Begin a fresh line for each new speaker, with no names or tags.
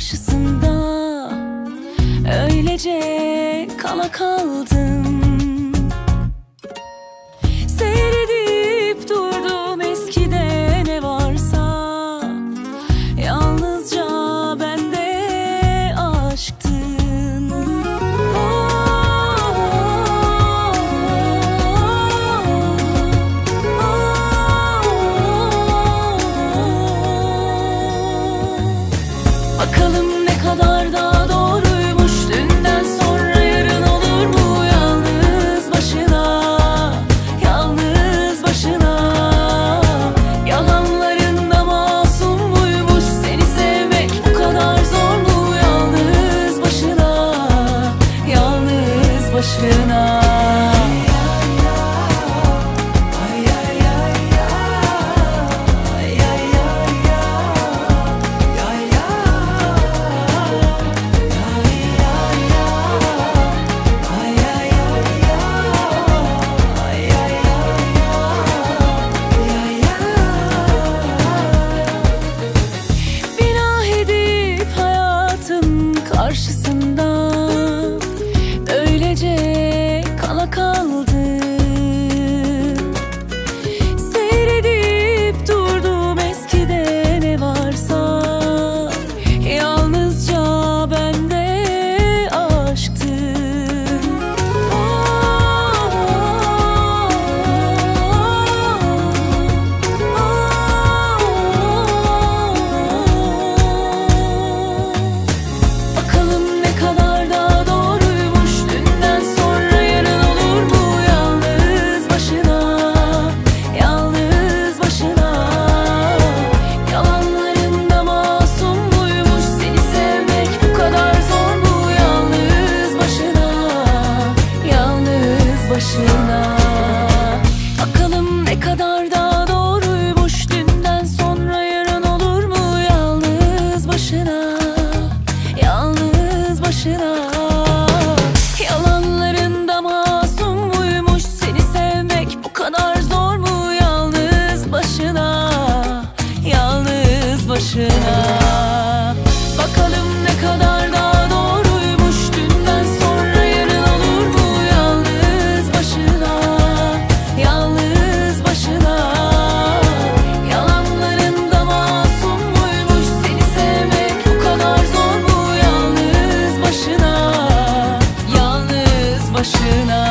karşısında. Öylece kala kaldım. Bakalım ne kadar da karşısında ocean and I.